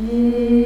Mm.